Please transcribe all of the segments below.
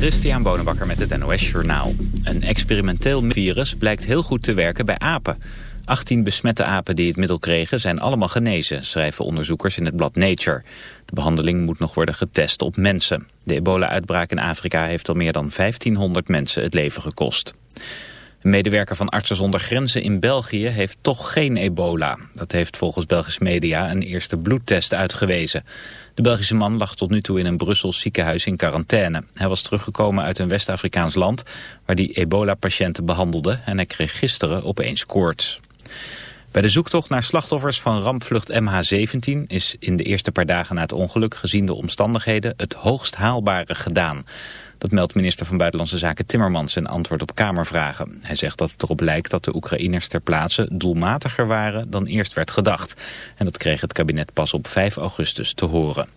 Christian Bonenbakker met het NOS Journaal. Een experimenteel virus blijkt heel goed te werken bij apen. 18 besmette apen die het middel kregen zijn allemaal genezen, schrijven onderzoekers in het blad Nature. De behandeling moet nog worden getest op mensen. De ebola-uitbraak in Afrika heeft al meer dan 1500 mensen het leven gekost. Een medewerker van Artsen zonder Grenzen in België heeft toch geen ebola. Dat heeft volgens Belgische media een eerste bloedtest uitgewezen. De Belgische man lag tot nu toe in een Brussels ziekenhuis in quarantaine. Hij was teruggekomen uit een West-Afrikaans land waar hij ebola-patiënten behandelde... en hij kreeg gisteren opeens koorts. Bij de zoektocht naar slachtoffers van rampvlucht MH17 is in de eerste paar dagen na het ongeluk gezien de omstandigheden het hoogst haalbare gedaan. Dat meldt minister van Buitenlandse Zaken Timmermans in antwoord op Kamervragen. Hij zegt dat het erop lijkt dat de Oekraïners ter plaatse doelmatiger waren dan eerst werd gedacht. En dat kreeg het kabinet pas op 5 augustus te horen.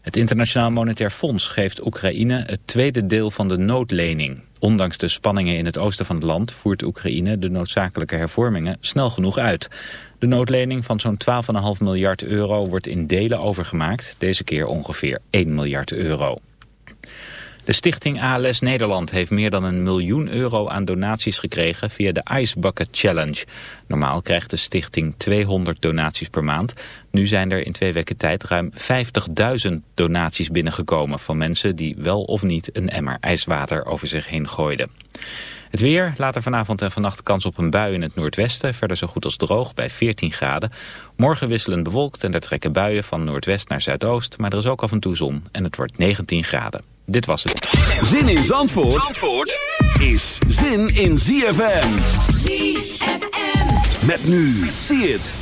Het Internationaal Monetair Fonds geeft Oekraïne het tweede deel van de noodlening. Ondanks de spanningen in het oosten van het land voert Oekraïne de noodzakelijke hervormingen snel genoeg uit. De noodlening van zo'n 12,5 miljard euro wordt in delen overgemaakt, deze keer ongeveer 1 miljard euro. De stichting ALS Nederland heeft meer dan een miljoen euro aan donaties gekregen via de Ice Bucket Challenge. Normaal krijgt de stichting 200 donaties per maand. Nu zijn er in twee weken tijd ruim 50.000 donaties binnengekomen van mensen die wel of niet een emmer ijswater over zich heen gooiden. Het weer, later vanavond en vannacht kans op een bui in het noordwesten. Verder zo goed als droog bij 14 graden. Morgen wisselend bewolkt en er trekken buien van noordwest naar zuidoost. Maar er is ook af en toe zon en het wordt 19 graden. Dit was het. Zin in Zandvoort, Zandvoort is zin in ZFM. ZFM. Met nu, zie het.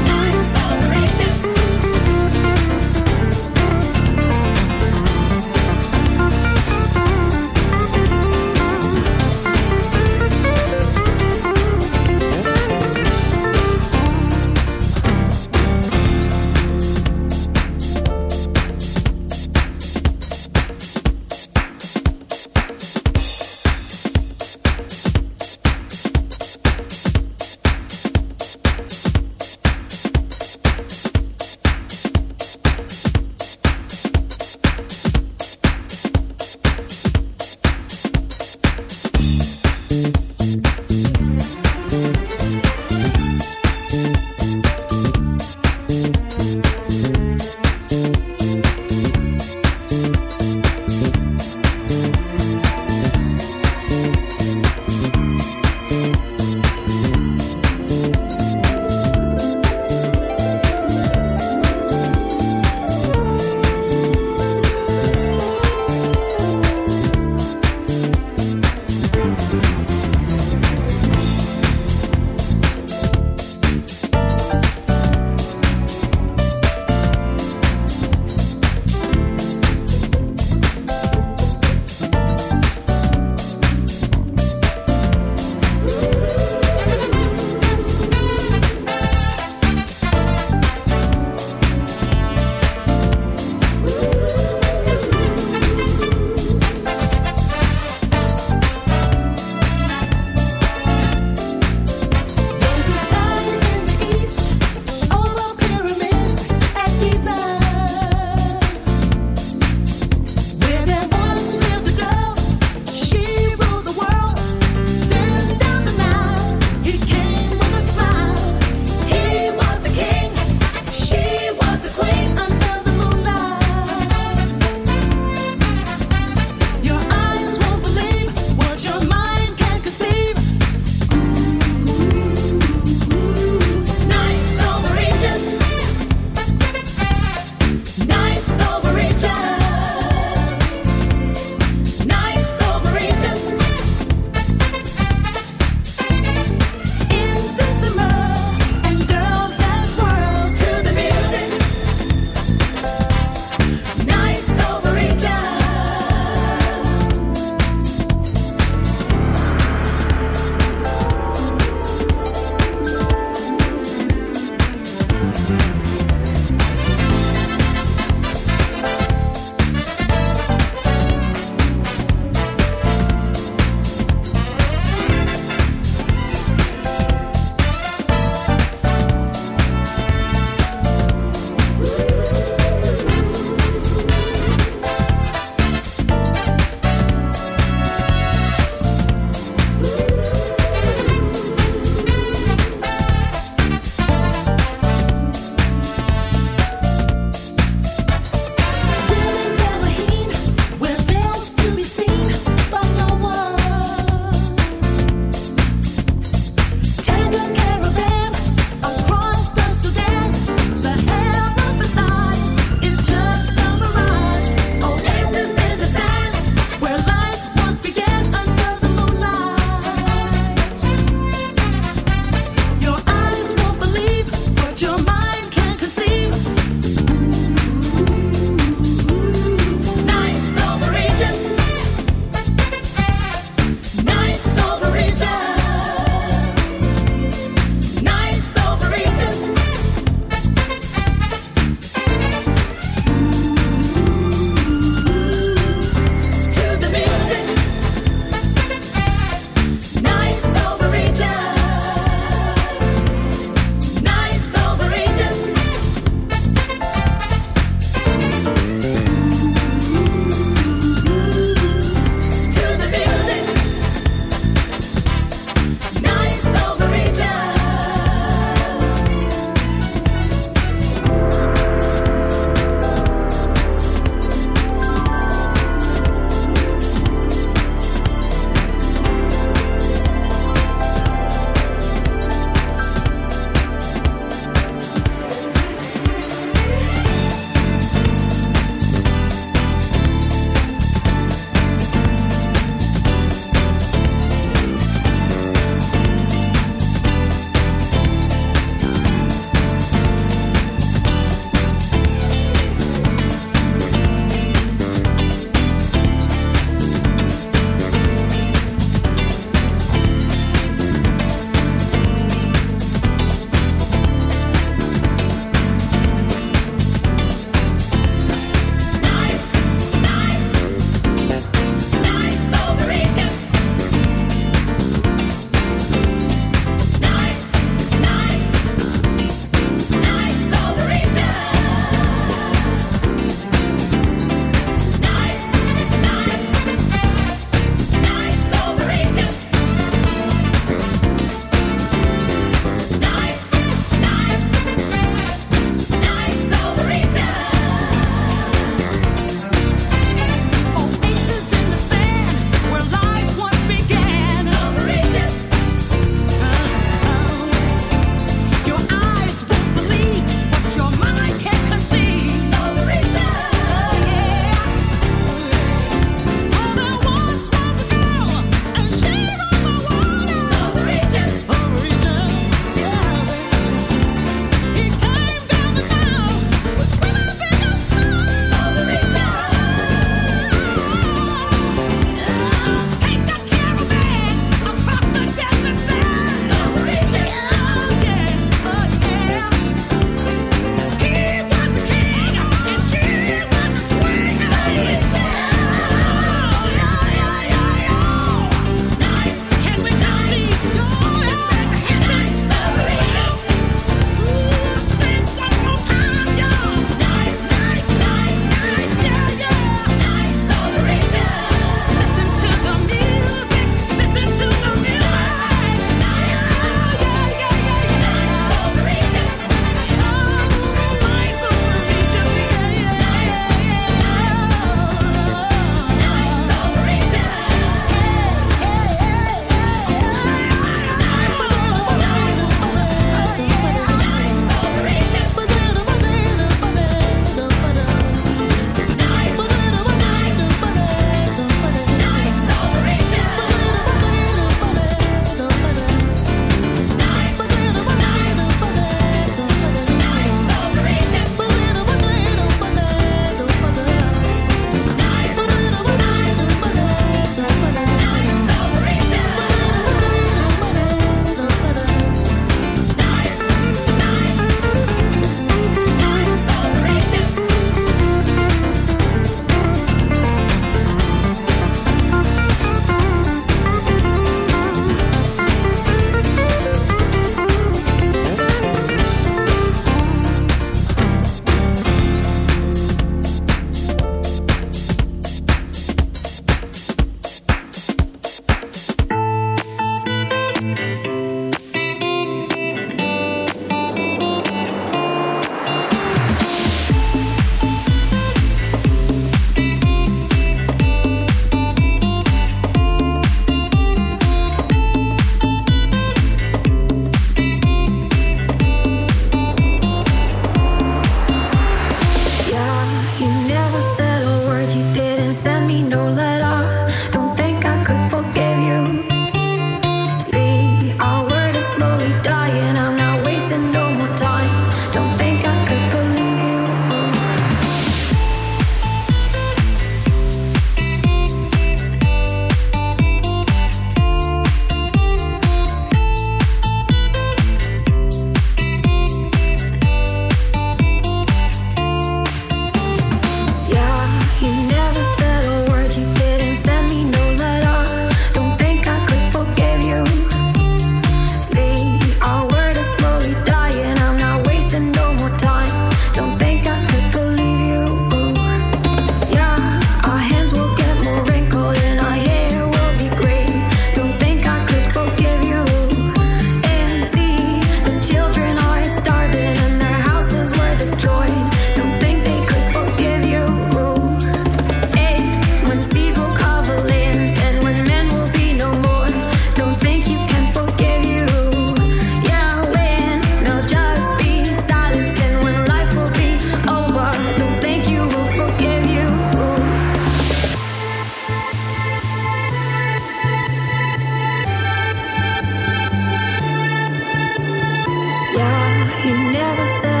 Graven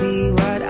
exactly what I